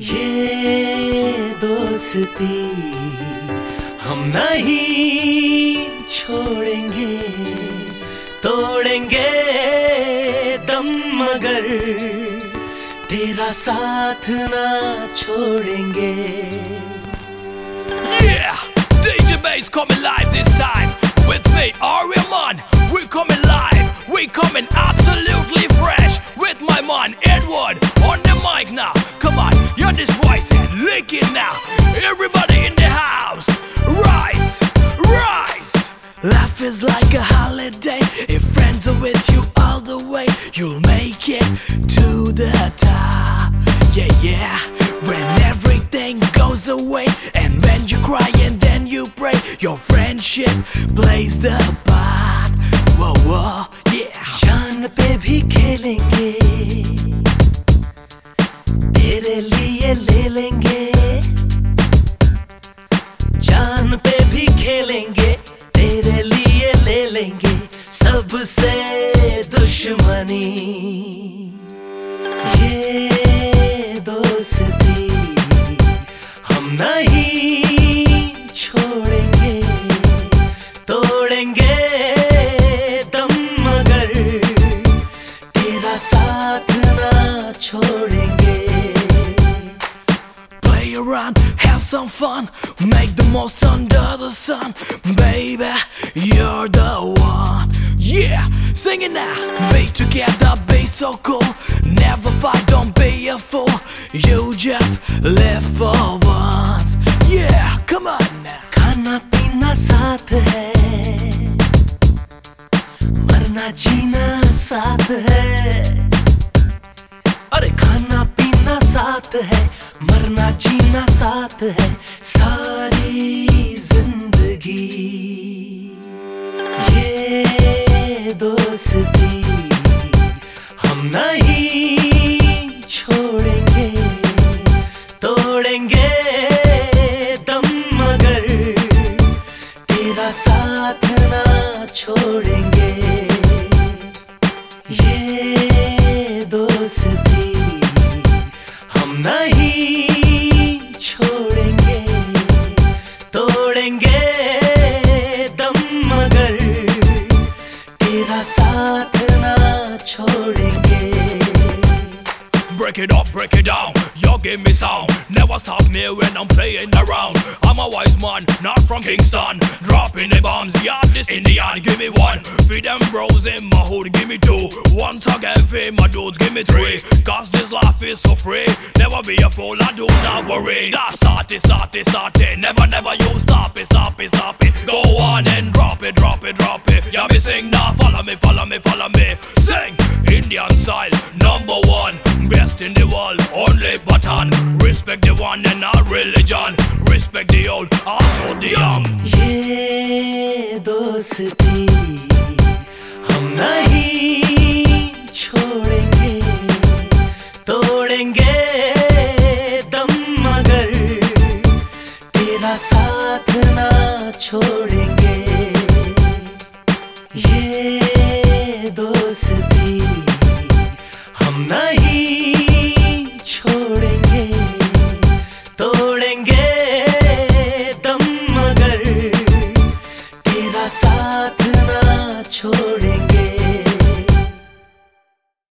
ये दोस्ती हम नहीं छोड़ेंगे तोड़ेंगे दम मगर तेरा साथ ना छोड़ेंगे Yeah, DJ Bass coming live this time with me, man Edward on the mic now. Come on, hear this voice and lick it now. Everybody in the house, rise, rise. Life is like a holiday. If friends are with you all the way, you'll make it to the top. Yeah, yeah. When everything goes away, and when you cry and then you pray, your friendship plays the part. Whoa, whoa, yeah. जान पे भी खेलेंगे सबसे दुश्मनी ये दोस्ती हम नहीं छोड़ेंगे तोड़ेंगे दम मगर तेरा साथ ना छोड़ेंगे Play around, have some fun, make the most under the sun, Yeah, sing it now. Be together, be so cool. Never fight, don't be a fool. You just live for once. Yeah, come on now. खाना पीना साथ है मरना जीना साथ है अरे खाना पीना साथ है मरना जीना साथ है सारी छोड़ेंगे Break it up, break it down. Yo, give me sound. Never stop me when I'm playing around. I'm a wise man, not from Kingston. Dropping the bombs, yeah, this Indian. Give me one. Feed them bros in my hood, give me two. Once again, feed my dudes, give me three. Cause this life is so free. Never be a fool, I do not worry. That start it, start it, start it. Never, never you stop it, stop it, stop it. Go on and drop it, drop it, drop it. Yeah, me sing now, follow me, follow me, follow me. Sing Indian style, number one. best in the world, only button. Respect the one and our religion. Respect the old, also the young. ये दोस्ती हम नहीं छोड़ेंगे तोड़ेंगे दम मगर तेरा साथ ना छोड़ेंगे ये दोस्ती हम नहीं